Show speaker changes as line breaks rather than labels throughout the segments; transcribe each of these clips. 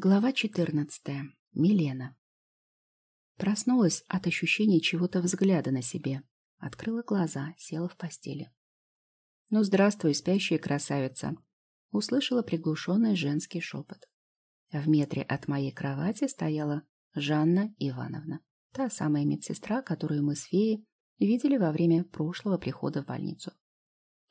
Глава 14. Милена. Проснулась от ощущения чего-то взгляда на себе. Открыла глаза, села в постели. «Ну, здравствуй, спящая красавица!» Услышала приглушенный женский шепот. В метре от моей кровати стояла Жанна Ивановна, та самая медсестра, которую мы с феей видели во время прошлого прихода в больницу.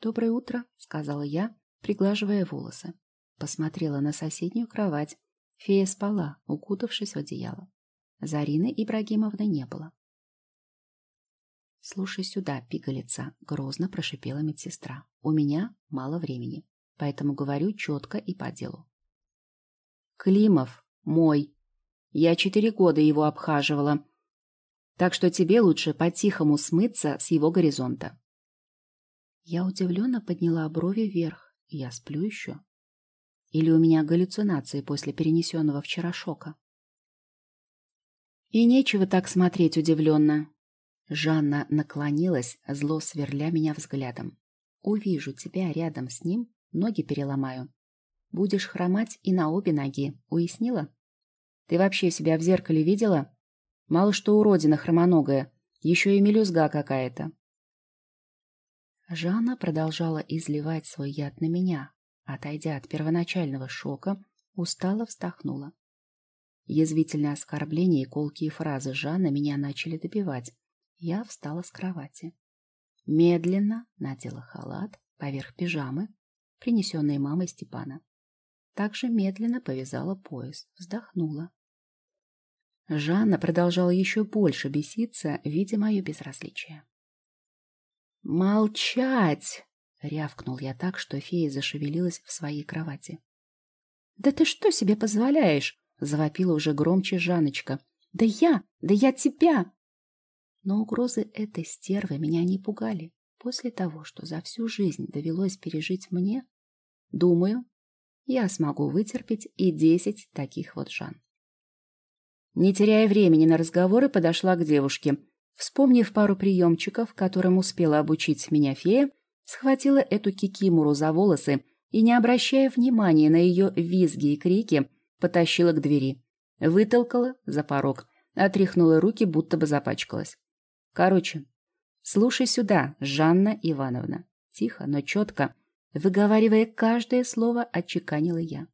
«Доброе утро», — сказала я, приглаживая волосы. Посмотрела на соседнюю кровать, Фея спала, укутавшись в одеяло. Зарины Ибрагимовны не было. «Слушай сюда, пигалица», — грозно прошипела медсестра. «У меня мало времени, поэтому говорю четко и по делу». «Климов мой. Я четыре года его обхаживала, так что тебе лучше по-тихому смыться с его горизонта». Я удивленно подняла брови вверх. Я сплю еще. Или у меня галлюцинации после перенесенного вчера шока? И нечего так смотреть удивленно. Жанна наклонилась, зло сверля меня взглядом. Увижу тебя рядом с ним, ноги переломаю. Будешь хромать и на обе ноги, уяснила? Ты вообще себя в зеркале видела? Мало что уродина хромоногая, еще и мелюзга какая-то. Жанна продолжала изливать свой яд на меня, Отойдя от первоначального шока, устало вздохнула. Язвительные оскорбления и колкие фразы Жанна меня начали добивать. Я встала с кровати. Медленно надела халат поверх пижамы, принесенной мамой Степана. Также медленно повязала пояс, вздохнула. Жанна продолжала еще больше беситься, видя мое безразличие. «Молчать!» — рявкнул я так, что фея зашевелилась в своей кровати. «Да ты что себе позволяешь?» — завопила уже громче Жаночка. «Да я! Да я тебя!» Но угрозы этой стервы меня не пугали. После того, что за всю жизнь довелось пережить мне, думаю, я смогу вытерпеть и десять таких вот Жан. Не теряя времени на разговоры, подошла к девушке. Вспомнив пару приемчиков, которым успела обучить меня фея, схватила эту кикимору за волосы и, не обращая внимания на ее визги и крики, потащила к двери. Вытолкала за порог, отряхнула руки, будто бы запачкалась. Короче, слушай сюда, Жанна Ивановна. Тихо, но четко, выговаривая каждое слово, отчеканила я.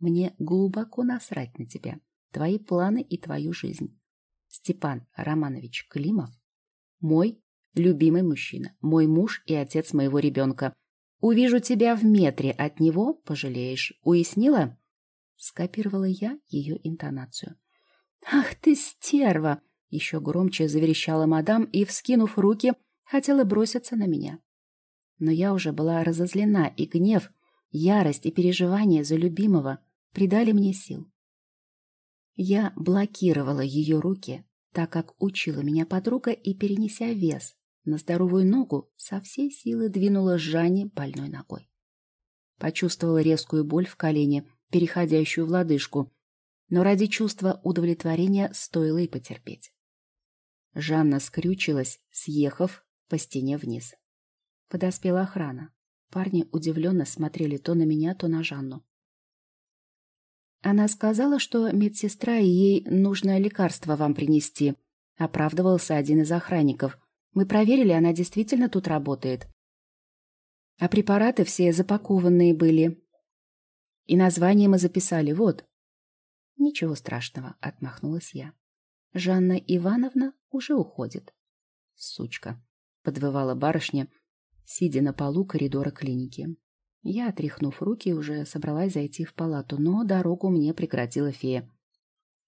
Мне глубоко насрать на тебя, твои планы и твою жизнь. Степан Романович Климов мой любимый мужчина, мой муж и отец моего ребенка. Увижу тебя в метре от него, пожалеешь. Уяснила? Скопировала я ее интонацию. Ах ты стерва! Еще громче заверещала мадам и, вскинув руки, хотела броситься на меня. Но я уже была разозлена, и гнев, ярость и переживание за любимого придали мне сил. Я блокировала ее руки, так как учила меня подруга, и, перенеся вес, на здоровую ногу со всей силы двинула Жанне больной ногой. Почувствовала резкую боль в колене, переходящую в лодыжку, но ради чувства удовлетворения стоило и потерпеть. Жанна скрючилась, съехав по стене вниз. Подоспела охрана. Парни удивленно смотрели то на меня, то на Жанну. Она сказала, что медсестра и ей нужно лекарство вам принести, оправдывался один из охранников, мы проверили, она действительно тут работает. А препараты все запакованные были. И название мы записали, вот. Ничего страшного, отмахнулась я. Жанна Ивановна уже уходит. Сучка, подвывала барышня, сидя на полу коридора клиники. Я, отряхнув руки, уже собралась зайти в палату, но дорогу мне прекратила фея.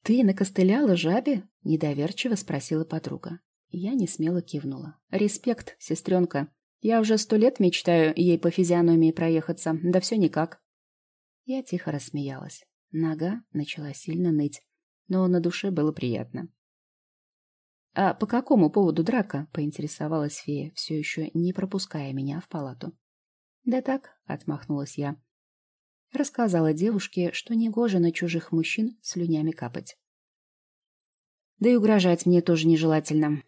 «Ты накостыляла жабе?» — недоверчиво спросила подруга. Я не смело кивнула. «Респект, сестренка. Я уже сто лет мечтаю ей по физиономии проехаться, да все никак». Я тихо рассмеялась. Нога начала сильно ныть, но на душе было приятно. «А по какому поводу драка?» — поинтересовалась фея, все еще не пропуская меня в палату. «Да так», — отмахнулась я. Рассказала девушке, что негоже на чужих мужчин слюнями капать. Да и угрожать мне тоже нежелательно.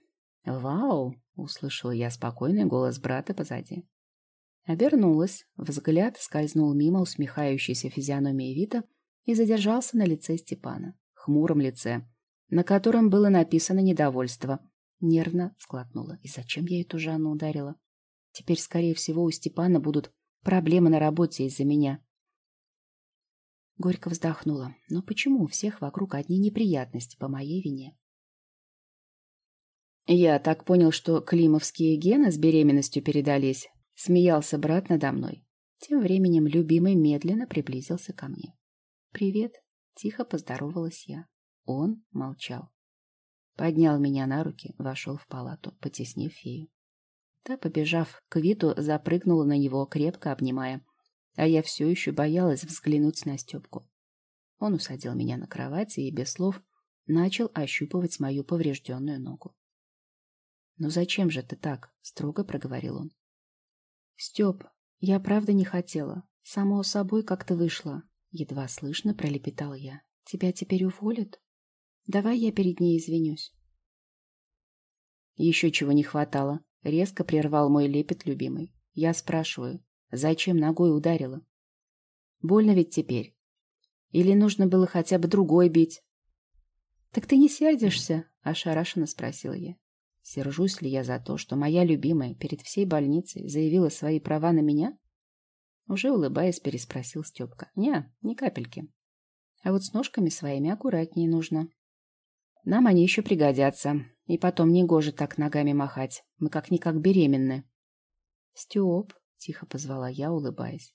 «Вау!» — услышала я спокойный голос брата позади. Обернулась, взгляд скользнул мимо усмехающейся физиономии Вита и задержался на лице Степана, хмуром лице, на котором было написано недовольство. Нервно склотнула. И зачем я эту Жанну ударила? Теперь, скорее всего, у Степана будут проблемы на работе из-за меня. Горько вздохнула. Но почему у всех вокруг одни неприятности по моей вине? Я так понял, что климовские гены с беременностью передались. Смеялся брат надо мной. Тем временем любимый медленно приблизился ко мне. «Привет», — тихо поздоровалась я. Он молчал. Поднял меня на руки, вошел в палату, потеснив фею. Та, побежав к Виту, запрыгнула на него, крепко обнимая. А я все еще боялась взглянуть на Степку. Он усадил меня на кровати и без слов начал ощупывать мою поврежденную ногу. «Ну зачем же ты так?» — строго проговорил он. «Степ, я правда не хотела. Само собой как-то вышло». Едва слышно пролепетал я. «Тебя теперь уволят?» Давай я перед ней извинюсь. Еще чего не хватало. Резко прервал мой лепет любимый. Я спрашиваю, зачем ногой ударила? Больно ведь теперь. Или нужно было хотя бы другой бить? Так ты не сердишься? Ошарашенно спросила я. Сержусь ли я за то, что моя любимая перед всей больницей заявила свои права на меня? Уже улыбаясь, переспросил Степка. Не, ни капельки. А вот с ножками своими аккуратнее нужно. Нам они еще пригодятся. И потом не гоже так ногами махать. Мы как-никак беременны. Степ, тихо позвала я, улыбаясь.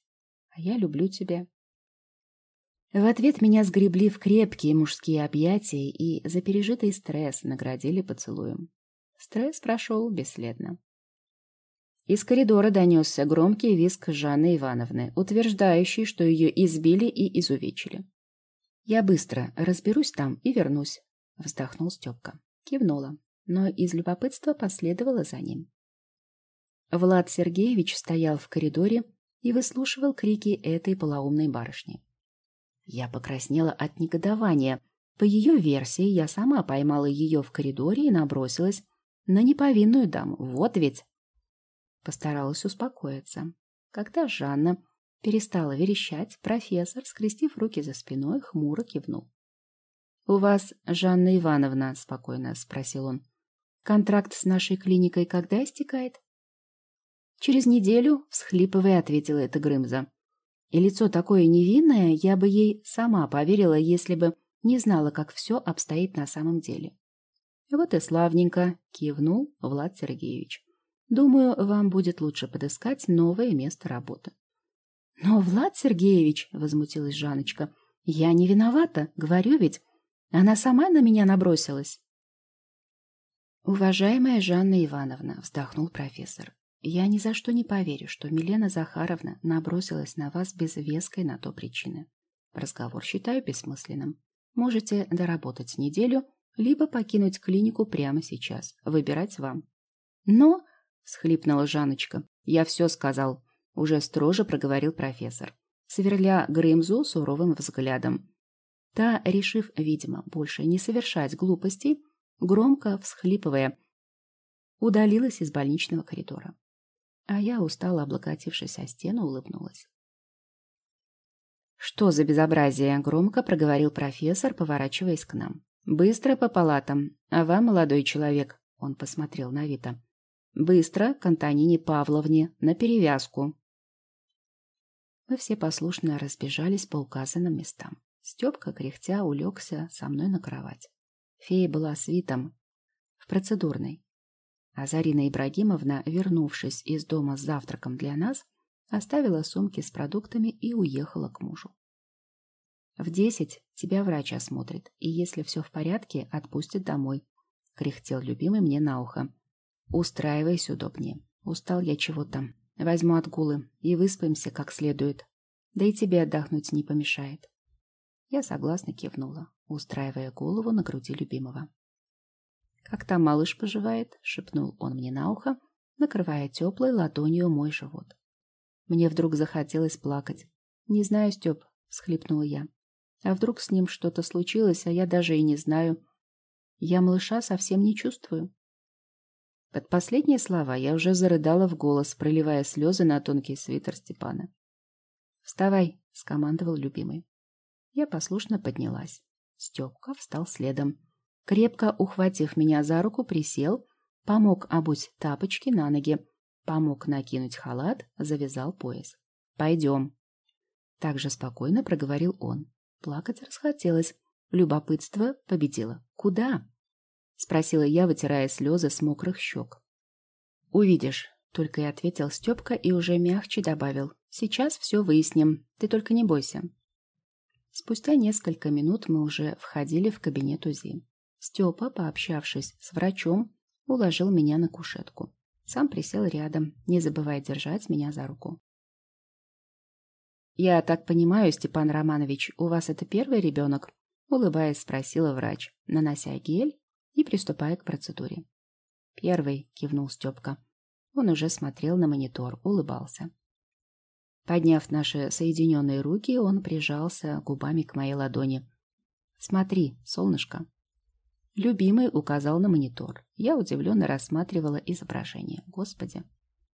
А я люблю тебя. В ответ меня сгребли в крепкие мужские объятия и за пережитый стресс наградили поцелуем. Стресс прошел бесследно. Из коридора донесся громкий визг Жанны Ивановны, утверждающий, что ее избили и изувечили. Я быстро разберусь там и вернусь, Вздохнул Степка. Кивнула, но из любопытства последовала за ним. Влад Сергеевич стоял в коридоре и выслушивал крики этой полоумной барышни. Я покраснела от негодования. По ее версии, я сама поймала ее в коридоре и набросилась на неповинную даму. Вот ведь! Постаралась успокоиться. Когда Жанна перестала верещать, профессор, скрестив руки за спиной, хмуро кивнул. «У вас, Жанна Ивановна?» – спокойно спросил он. «Контракт с нашей клиникой когда истекает?» «Через неделю», – всхлипывая, ответила эта Грымза. И лицо такое невинное, я бы ей сама поверила, если бы не знала, как все обстоит на самом деле. «Вот и славненько», – кивнул Влад Сергеевич. «Думаю, вам будет лучше подыскать новое место работы». «Но, Влад Сергеевич», – возмутилась Жаночка, – «я не виновата, говорю ведь, она сама на меня набросилась. «Уважаемая Жанна Ивановна», — вздохнул профессор, «я ни за что не поверю, что Милена Захаровна набросилась на вас без веской на то причины. Разговор считаю бессмысленным. Можете доработать неделю, либо покинуть клинику прямо сейчас. Выбирать вам». «Но», — схлипнула Жанночка, — «я все сказал», — уже строже проговорил профессор, сверля Грымзу суровым взглядом. Та, решив, видимо, больше не совершать глупостей, громко всхлипывая, удалилась из больничного коридора. А я, устало облокотившись о стену, улыбнулась. «Что за безобразие?» — громко проговорил профессор, поворачиваясь к нам. «Быстро по палатам. А вам, молодой человек?» — он посмотрел на Вита. «Быстро к Антонине Павловне, на перевязку». Мы все послушно разбежались по указанным местам. Степка, кряхтя, улегся со мной на кровать. Фея была с Витом в процедурной. А Зарина Ибрагимовна, вернувшись из дома с завтраком для нас, оставила сумки с продуктами и уехала к мужу. «В десять тебя врач осмотрит, и если все в порядке, отпустит домой», — кряхтел любимый мне на ухо. «Устраивайся удобнее. Устал я чего-то. Возьму отгулы и выспаемся как следует. Да и тебе отдохнуть не помешает». Я согласно кивнула, устраивая голову на груди любимого. «Как там малыш поживает?» — шепнул он мне на ухо, накрывая теплой ладонью мой живот. Мне вдруг захотелось плакать. «Не знаю, Степ», — всхлипнула я. «А вдруг с ним что-то случилось, а я даже и не знаю. Я малыша совсем не чувствую». Под последние слова я уже зарыдала в голос, проливая слезы на тонкий свитер Степана. «Вставай», — скомандовал любимый. Я послушно поднялась. Степка встал следом. Крепко ухватив меня за руку, присел, помог обуть тапочки на ноги, помог накинуть халат, завязал пояс. «Пойдем». Так же спокойно проговорил он. Плакать расхотелось. Любопытство победило. «Куда?» — спросила я, вытирая слезы с мокрых щек. «Увидишь», — только и ответил Степка и уже мягче добавил. «Сейчас все выясним. Ты только не бойся». Спустя несколько минут мы уже входили в кабинет УЗИ. Степа, пообщавшись с врачом, уложил меня на кушетку. Сам присел рядом, не забывая держать меня за руку. «Я так понимаю, Степан Романович, у вас это первый ребенок?» Улыбаясь, спросила врач, нанося гель и приступая к процедуре. «Первый», — кивнул Степка. Он уже смотрел на монитор, улыбался. Подняв наши соединенные руки, он прижался губами к моей ладони. «Смотри, солнышко». Любимый указал на монитор. Я удивленно рассматривала изображение. Господи,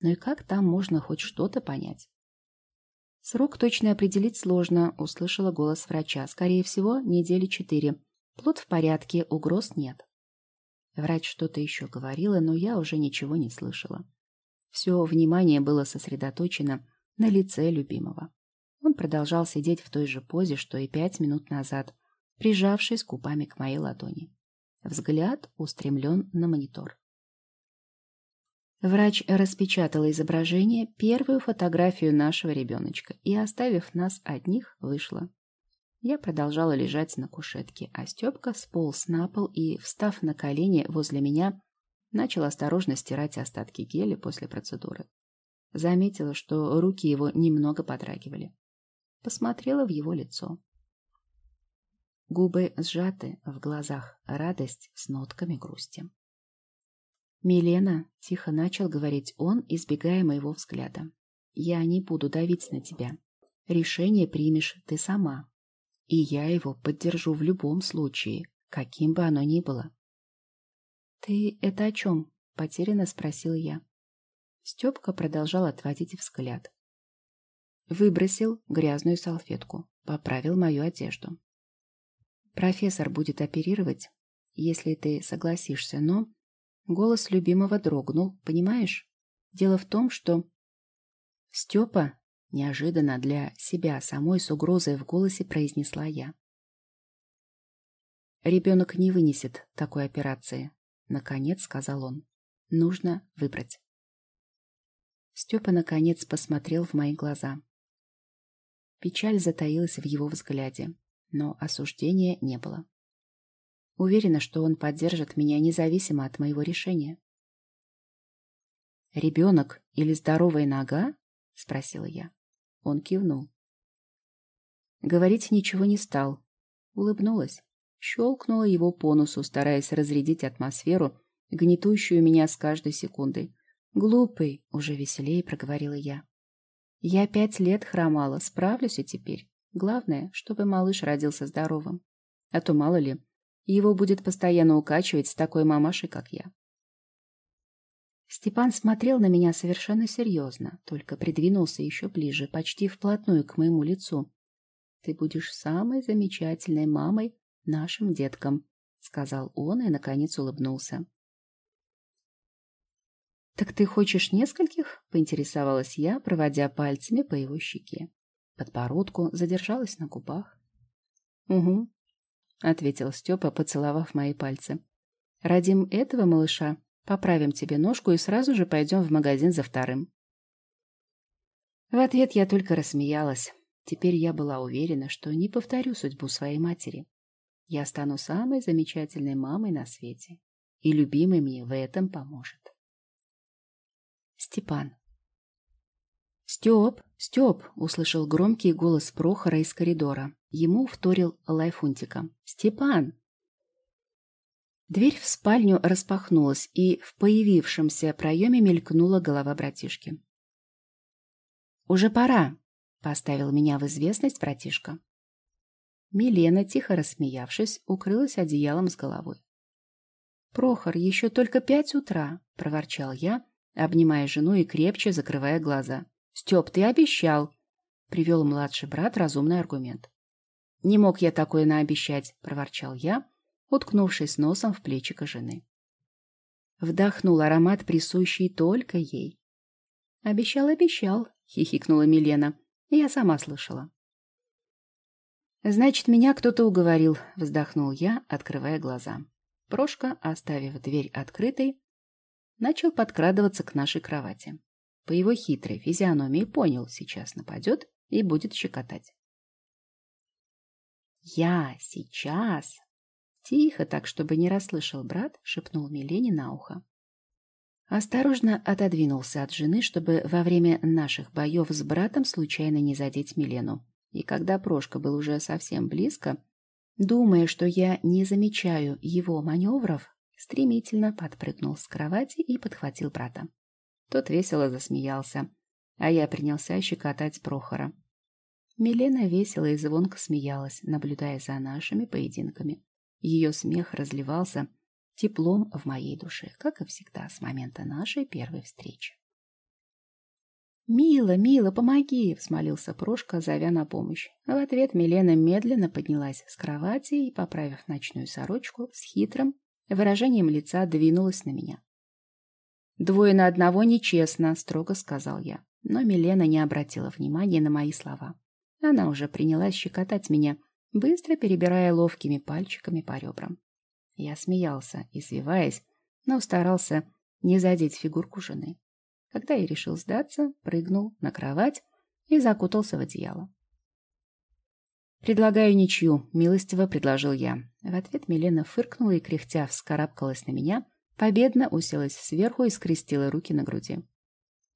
ну и как там можно хоть что-то понять? Срок точно определить сложно, услышала голос врача. Скорее всего, недели четыре. Плод в порядке, угроз нет. Врач что-то еще говорила, но я уже ничего не слышала. Все внимание было сосредоточено на лице любимого. Он продолжал сидеть в той же позе, что и пять минут назад, прижавшись губами к моей ладони. Взгляд устремлен на монитор. Врач распечатала изображение, первую фотографию нашего ребеночка и, оставив нас одних, вышла. Я продолжала лежать на кушетке, а Степка сполз на пол и, встав на колени возле меня, начал осторожно стирать остатки геля после процедуры. Заметила, что руки его немного подрагивали. Посмотрела в его лицо. Губы сжаты, в глазах радость с нотками грусти. «Милена», — тихо начал говорить он, избегая моего взгляда, — «я не буду давить на тебя. Решение примешь ты сама. И я его поддержу в любом случае, каким бы оно ни было». «Ты это о чем?» — потерянно спросил я. Степка продолжал отводить взгляд. Выбросил грязную салфетку, поправил мою одежду. «Профессор будет оперировать, если ты согласишься, но Голос любимого дрогнул, понимаешь? Дело в том, что... Степа неожиданно для себя самой с угрозой в голосе произнесла я. «Ребенок не вынесет такой операции», — наконец сказал он. «Нужно выбрать». Степа наконец посмотрел в мои глаза. Печаль затаилась в его взгляде, но осуждения не было. Уверена, что он поддержит меня независимо от моего решения. «Ребенок или здоровая нога?» — спросила я. Он кивнул. Говорить ничего не стал. Улыбнулась. Щелкнула его по носу, стараясь разрядить атмосферу, гнетущую меня с каждой секундой. «Глупый!» — уже веселее проговорила я. «Я пять лет хромала, справлюсь и теперь. Главное, чтобы малыш родился здоровым. А то, мало ли, его будет постоянно укачивать с такой мамашей, как я. Степан смотрел на меня совершенно серьезно, только придвинулся еще ближе, почти вплотную к моему лицу. «Ты будешь самой замечательной мамой нашим деткам», — сказал он и, наконец, улыбнулся. «Так ты хочешь нескольких?» — поинтересовалась я, проводя пальцами по его щеке. Подбородку задержалась на губах. «Угу», — ответил Степа, поцеловав мои пальцы. «Родим этого малыша, поправим тебе ножку и сразу же пойдем в магазин за вторым». В ответ я только рассмеялась. Теперь я была уверена, что не повторю судьбу своей матери. Я стану самой замечательной мамой на свете, и любимый мне в этом поможет. Степан. «Степ! Степ!» — услышал громкий голос Прохора из коридора. Ему вторил Лайфунтика. «Степан!» Дверь в спальню распахнулась, и в появившемся проеме мелькнула голова братишки. «Уже пора!» — поставил меня в известность братишка. Милена, тихо рассмеявшись, укрылась одеялом с головой. «Прохор, еще только пять утра!» — проворчал я, обнимая жену и крепче закрывая глаза. «Степ, ты обещал!» — привел младший брат разумный аргумент. Не мог я такое наобещать, проворчал я, уткнувшись носом в плечико жены. Вдохнул аромат, присущий только ей. Обещал, обещал, хихикнула Милена. Я сама слышала. Значит, меня кто-то уговорил, вздохнул я, открывая глаза. Прошка, оставив дверь открытой, начал подкрадываться к нашей кровати. По его хитрой физиономии понял, сейчас нападет и будет щекотать. «Я сейчас!» Тихо, так, чтобы не расслышал брат, шепнул Милене на ухо. Осторожно отодвинулся от жены, чтобы во время наших боев с братом случайно не задеть Милену. И когда Прошка был уже совсем близко, думая, что я не замечаю его маневров, стремительно подпрыгнул с кровати и подхватил брата. Тот весело засмеялся, а я принялся щекотать Прохора. Милена весело и звонко смеялась, наблюдая за нашими поединками. Ее смех разливался теплом в моей душе, как и всегда с момента нашей первой встречи. «Мила, Мила, помоги!» — взмолился Прошка, зовя на помощь. В ответ Милена медленно поднялась с кровати и, поправив ночную сорочку, с хитрым выражением лица двинулась на меня. «Двое на одного нечестно», — строго сказал я. Но Милена не обратила внимания на мои слова. Она уже принялась щекотать меня, быстро перебирая ловкими пальчиками по ребрам. Я смеялся, извиваясь, но старался не задеть фигурку жены. Когда я решил сдаться, прыгнул на кровать и закутался в одеяло. «Предлагаю ничью», — милостиво предложил я. В ответ Милена фыркнула и, кряхтя, вскарабкалась на меня, победно уселась сверху и скрестила руки на груди.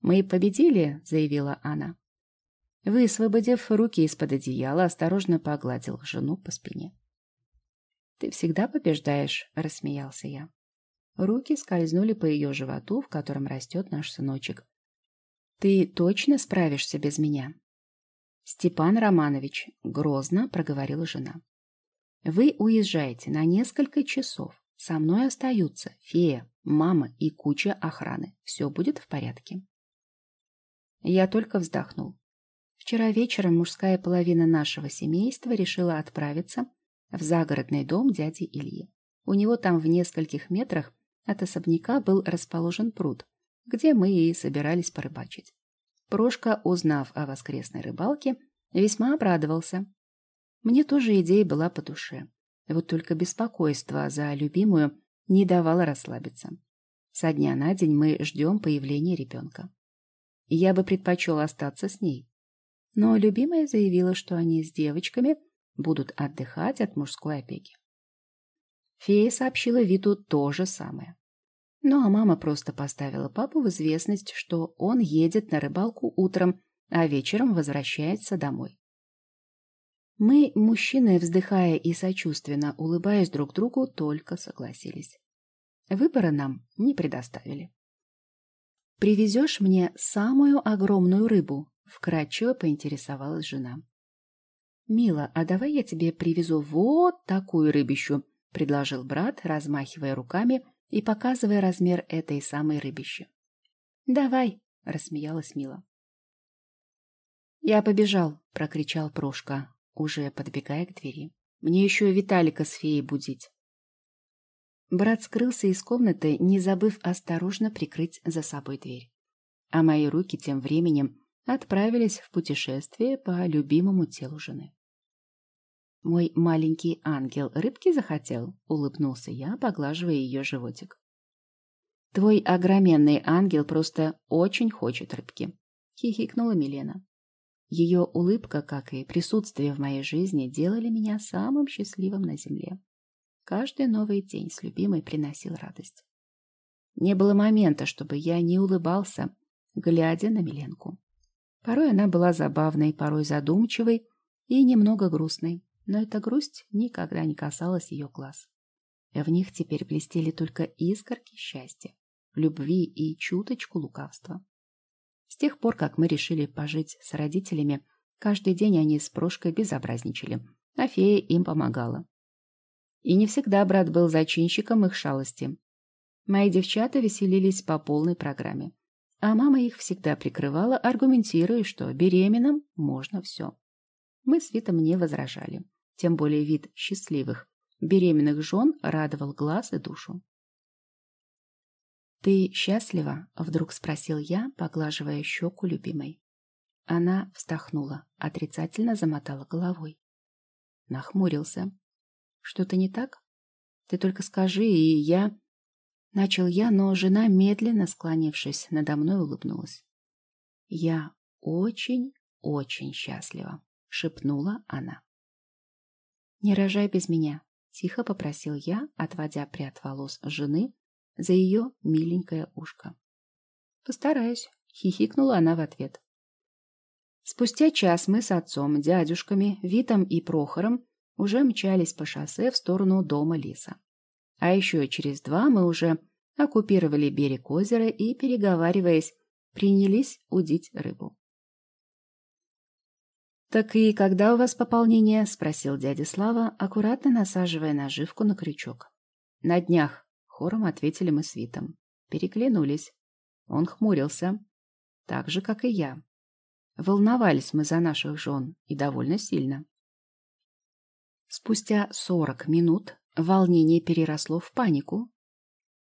«Мы победили», — заявила она. Высвободив руки из-под одеяла, осторожно погладил жену по спине. «Ты всегда побеждаешь», — рассмеялся я. Руки скользнули по ее животу, в котором растет наш сыночек. «Ты точно справишься без меня?» «Степан Романович», — грозно проговорила жена. «Вы уезжаете на несколько часов. Со мной остаются фея, мама и куча охраны. Все будет в порядке». Я только вздохнул. Вчера вечером мужская половина нашего семейства решила отправиться в загородный дом дяди Ильи. У него там в нескольких метрах от особняка был расположен пруд, где мы и собирались порыбачить. Прошка, узнав о воскресной рыбалке, весьма обрадовался. Мне тоже идея была по душе. Вот только беспокойство за любимую не давало расслабиться. Со дня на день мы ждем появления ребенка. Я бы предпочел остаться с ней. Но любимая заявила, что они с девочками будут отдыхать от мужской опеки. Фея сообщила Виту то же самое. Ну а мама просто поставила папу в известность, что он едет на рыбалку утром, а вечером возвращается домой. Мы, мужчины, вздыхая и сочувственно улыбаясь друг другу, только согласились. Выбора нам не предоставили. «Привезешь мне самую огромную рыбу?» — вкратчиво поинтересовалась жена. «Мила, а давай я тебе привезу вот такую рыбищу», — предложил брат, размахивая руками и показывая размер этой самой рыбищи. «Давай», — рассмеялась Мила. «Я побежал», — прокричал Прошка, уже подбегая к двери. «Мне еще Виталика с феей будить». Брат скрылся из комнаты, не забыв осторожно прикрыть за собой дверь. А мои руки тем временем отправились в путешествие по любимому телу жены. «Мой маленький ангел рыбки захотел?» — улыбнулся я, поглаживая ее животик. «Твой огроменный ангел просто очень хочет рыбки», — хихикнула Милена. Ее улыбка, как и присутствие в моей жизни, делали меня самым счастливым на земле. Каждый новый день с любимой приносил радость. Не было момента, чтобы я не улыбался, глядя на Миленку. Порой она была забавной, порой задумчивой и немного грустной но эта грусть никогда не касалась ее глаз. В них теперь блестели только искорки счастья, любви и чуточку лукавства. С тех пор, как мы решили пожить с родителями, каждый день они с Прошкой безобразничали, а фея им помогала. И не всегда брат был зачинщиком их шалости. Мои девчата веселились по полной программе, а мама их всегда прикрывала, аргументируя, что беременным можно все. Мы с Витом не возражали Тем более вид счастливых, беременных жен радовал глаз и душу. «Ты счастлива?» — вдруг спросил я, поглаживая щеку любимой. Она вздохнула, отрицательно замотала головой. Нахмурился. «Что-то не так? Ты только скажи, и я...» Начал я, но жена, медленно склонившись, надо мной улыбнулась. «Я очень, очень счастлива», — шепнула она. «Не рожай без меня», — тихо попросил я, отводя прядь волос жены за ее миленькое ушко. «Постараюсь», — хихикнула она в ответ. Спустя час мы с отцом, дядюшками, Витом и Прохором уже мчались по шоссе в сторону дома леса. А еще через два мы уже оккупировали берег озера и, переговариваясь, принялись удить рыбу. «Так и когда у вас пополнение?» — спросил дядя Слава, аккуратно насаживая наживку на крючок. «На днях», — хором ответили мы с Витом. Переглянулись. Он хмурился, так же, как и я. Волновались мы за наших жен, и довольно сильно. Спустя сорок минут волнение переросло в панику.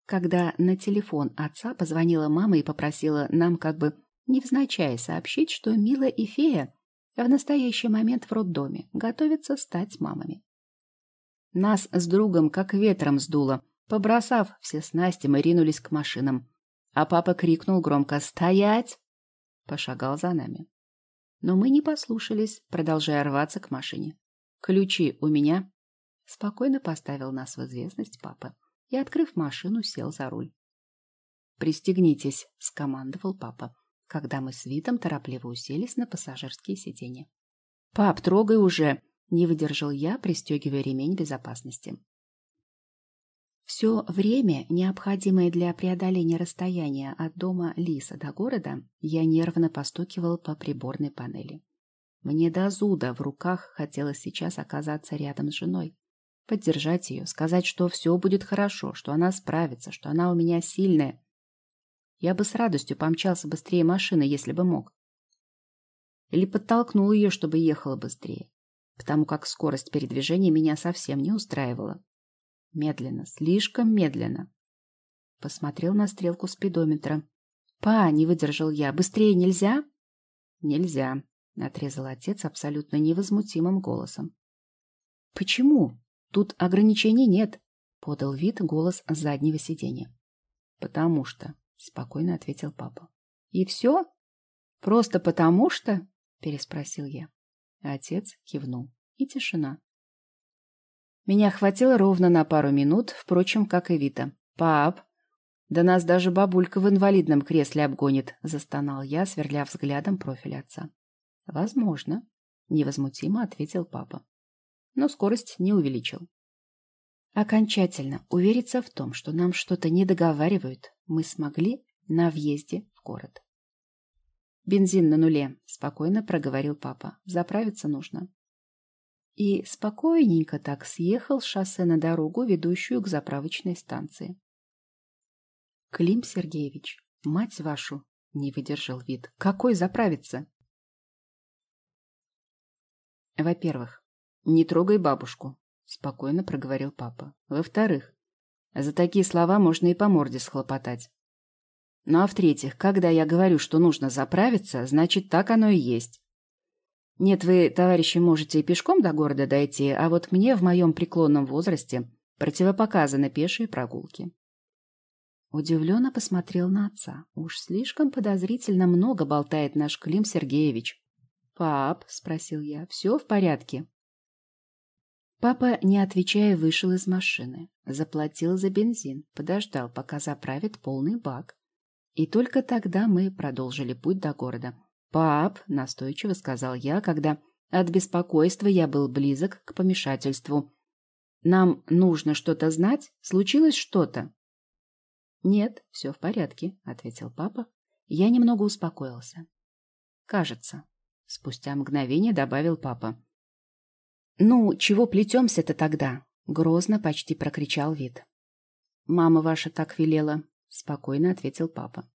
Когда на телефон отца позвонила мама и попросила нам как бы невзначай сообщить, что Мила и Фея в настоящий момент в роддоме готовятся стать мамами. Нас с другом как ветром сдуло. Побросав все снасти, мы ринулись к машинам. А папа крикнул громко «Стоять!» Пошагал за нами. Но мы не послушались, продолжая рваться к машине. «Ключи у меня?» Спокойно поставил нас в известность папа и, открыв машину, сел за руль. «Пристегнитесь», — скомандовал папа, когда мы с Витом торопливо уселись на пассажирские сиденья. «Пап, трогай уже!» — не выдержал я, пристегивая ремень безопасности. Все время, необходимое для преодоления расстояния от дома Лиса до города, я нервно постукивал по приборной панели. Мне до зуда в руках хотелось сейчас оказаться рядом с женой. Поддержать ее, сказать, что все будет хорошо, что она справится, что она у меня сильная. Я бы с радостью помчался быстрее машины, если бы мог. Или подтолкнул ее, чтобы ехала быстрее, потому как скорость передвижения меня совсем не устраивала. Медленно, слишком медленно. Посмотрел на стрелку спидометра. «Па!» — не выдержал я. «Быстрее нельзя?» «Нельзя», — отрезал отец абсолютно невозмутимым голосом. «Почему? Тут ограничений нет», — подал вид голос заднего сиденья. «Потому что», — спокойно ответил папа. «И все? Просто потому что?» — переспросил я. Отец кивнул. И тишина. Меня хватило ровно на пару минут, впрочем, как и Вита. «Пап, да нас даже бабулька в инвалидном кресле обгонит», — застонал я, сверля взглядом профиль отца. «Возможно», — невозмутимо ответил папа. Но скорость не увеличил. Окончательно увериться в том, что нам что-то не договаривают, мы смогли на въезде в город. «Бензин на нуле», — спокойно проговорил папа. «Заправиться нужно» и спокойненько так съехал с шоссе на дорогу, ведущую к заправочной станции. Клим Сергеевич, мать вашу, не выдержал вид. Какой заправиться? Во-первых, не трогай бабушку, спокойно проговорил папа. Во-вторых, за такие слова можно и по морде схлопотать. Ну а в-третьих, когда я говорю, что нужно заправиться, значит, так оно и есть. Нет, вы, товарищи, можете и пешком до города дойти, а вот мне в моем преклонном возрасте противопоказаны пешие прогулки. Удивленно посмотрел на отца. Уж слишком подозрительно много болтает наш Клим Сергеевич. «Пап», — спросил я, — «все в порядке?» Папа, не отвечая, вышел из машины, заплатил за бензин, подождал, пока заправит полный бак. И только тогда мы продолжили путь до города, «Пап», — настойчиво сказал я, когда от беспокойства я был близок к помешательству. «Нам нужно что-то знать? Случилось что-то?» «Нет, все в порядке», — ответил папа. Я немного успокоился. «Кажется», — спустя мгновение добавил папа. «Ну, чего плетемся-то тогда?» — грозно почти прокричал вид. «Мама ваша так велела», — спокойно ответил папа.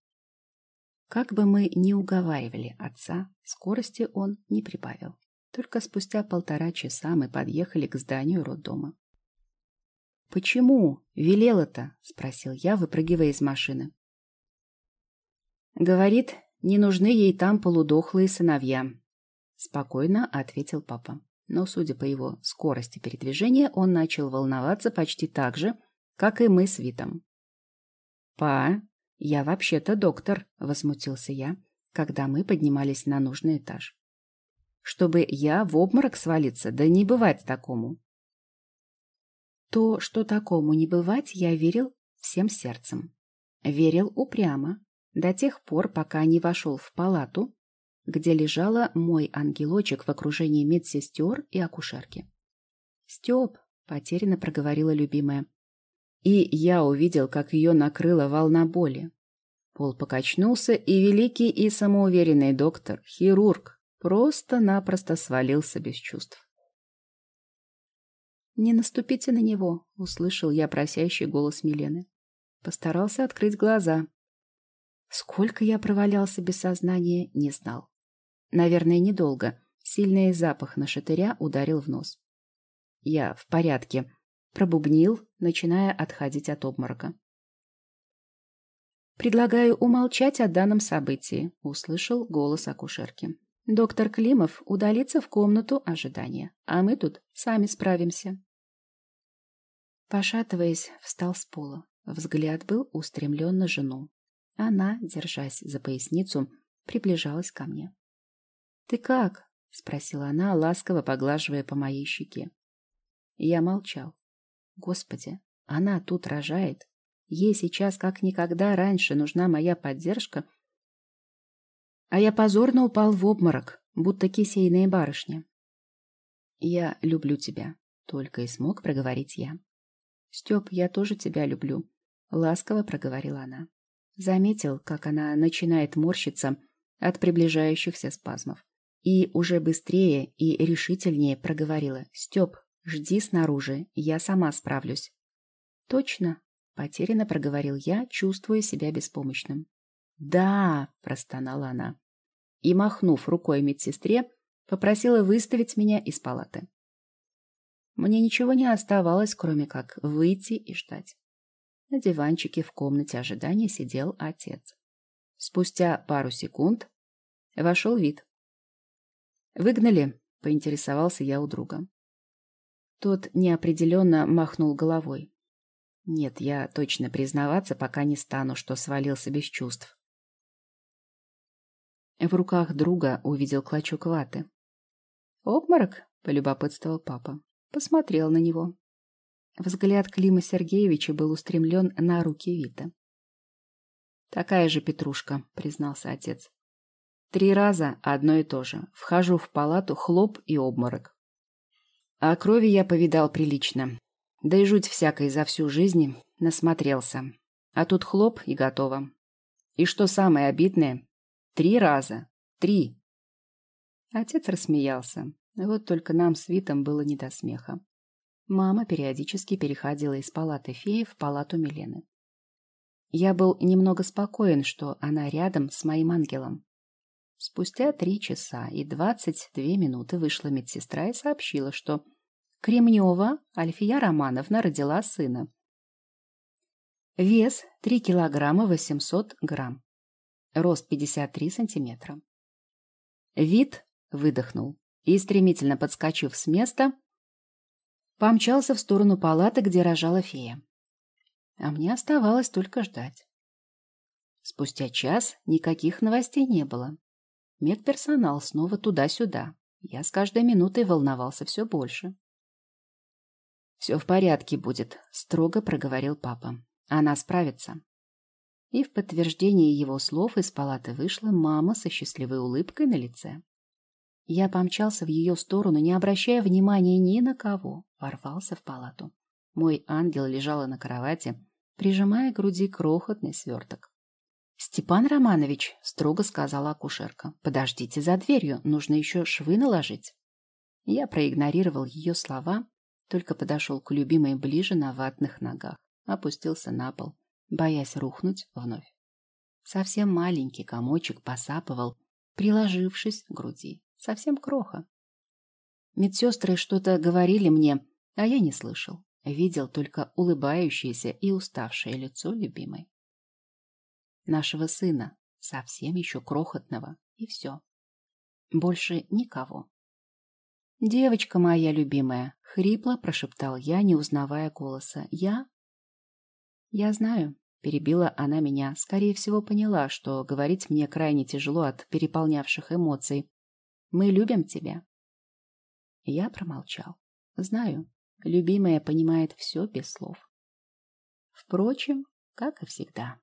Как бы мы ни уговаривали отца, скорости он не прибавил. Только спустя полтора часа мы подъехали к зданию роддома. «Почему? Велела-то?» — спросил я, выпрыгивая из машины. «Говорит, не нужны ей там полудохлые сыновья», — спокойно ответил папа. Но, судя по его скорости передвижения, он начал волноваться почти так же, как и мы с Витом. «Па, я вообще-то доктор», — возмутился я, когда мы поднимались на нужный этаж. «Чтобы я в обморок свалиться, да не бывать такому». То, что такому не бывать, я верил всем сердцем. Верил упрямо, до тех пор, пока не вошел в палату, где лежала мой ангелочек в окружении медсестер и акушерки. «Степ», — потерянно проговорила любимая. И я увидел, как ее накрыла волна боли. Пол покачнулся, и великий и самоуверенный доктор, хирург, просто-напросто свалился без чувств. «Не наступите на него», — услышал я просящий голос Милены. Постарался открыть глаза. Сколько я провалялся без сознания, не знал. Наверное, недолго. Сильный запах на шатыря ударил в нос. Я в порядке. Пробубнил, начиная отходить от обморока. «Предлагаю умолчать о данном событии», — услышал голос акушерки. «Доктор Климов удалится в комнату ожидания, а мы тут сами справимся». Пошатываясь, встал с пола. Взгляд был устремлен на жену. Она, держась за поясницу, приближалась ко мне. «Ты как?» — спросила она, ласково поглаживая по моей щеке. Я молчал. «Господи, она тут рожает. Ей сейчас как никогда раньше нужна моя поддержка. А я позорно упал в обморок, будто кисейная барышня. «Я люблю тебя», — только и смог проговорить я. «Степ, я тоже тебя люблю», — ласково проговорила она. Заметил, как она начинает морщиться от приближающихся спазмов. И уже быстрее и решительнее проговорила. «Степ, жди снаружи, я сама справлюсь». «Точно?» — потерянно проговорил я, чувствуя себя беспомощным. «Да!» — простонала она. И, махнув рукой медсестре, попросила выставить меня из палаты. Мне ничего не оставалось, кроме как выйти и ждать. На диванчике в комнате ожидания сидел отец. Спустя пару секунд вошел вид. «Выгнали?» — поинтересовался я у друга. Тот неопределенно махнул головой. «Нет, я точно признаваться пока не стану, что свалился без чувств». В руках друга увидел клочок ваты. «Обморок?» — полюбопытствовал папа посмотрел на него. Взгляд Клима Сергеевича был устремлен на руки Вита. «Такая же петрушка», — признался отец. «Три раза одно и то же. Вхожу в палату, хлоп и обморок. А крови я повидал прилично. Да и жуть всякой за всю жизнь насмотрелся. А тут хлоп и готово. И что самое обидное? Три раза. Три. Отец рассмеялся. Вот только нам с Витом было не до смеха. Мама периодически переходила из палаты феи в палату Милены. Я был немного спокоен, что она рядом с моим ангелом. Спустя три часа и двадцать две минуты вышла медсестра и сообщила, что Кремнева Альфия Романовна родила сына. Вес три килограмма восемьсот грамм. Рост пятьдесят три сантиметра. Вид выдохнул и, стремительно подскочив с места, помчался в сторону палаты, где рожала фея. А мне оставалось только ждать. Спустя час никаких новостей не было. Медперсонал снова туда-сюда. Я с каждой минутой волновался все больше. «Все в порядке будет», — строго проговорил папа. «Она справится». И в подтверждение его слов из палаты вышла мама со счастливой улыбкой на лице. Я помчался в ее сторону, не обращая внимания ни на кого, ворвался в палату. Мой ангел лежала на кровати, прижимая к груди крохотный сверток. «Степан Романович», — строго сказала акушерка, — «подождите за дверью, нужно еще швы наложить». Я проигнорировал ее слова, только подошел к любимой ближе на ватных ногах, опустился на пол, боясь рухнуть вновь. Совсем маленький комочек посапывал, приложившись к груди. Совсем кроха. Медсестры что-то говорили мне, а я не слышал. Видел только улыбающееся и уставшее лицо любимой. Нашего сына, совсем еще крохотного, и все. Больше никого. «Девочка моя любимая», — хрипло прошептал я, не узнавая голоса. «Я?» «Я знаю», — перебила она меня. Скорее всего, поняла, что говорить мне крайне тяжело от переполнявших эмоций. «Мы любим тебя». Я промолчал. Знаю, любимая понимает все без слов. Впрочем, как и всегда.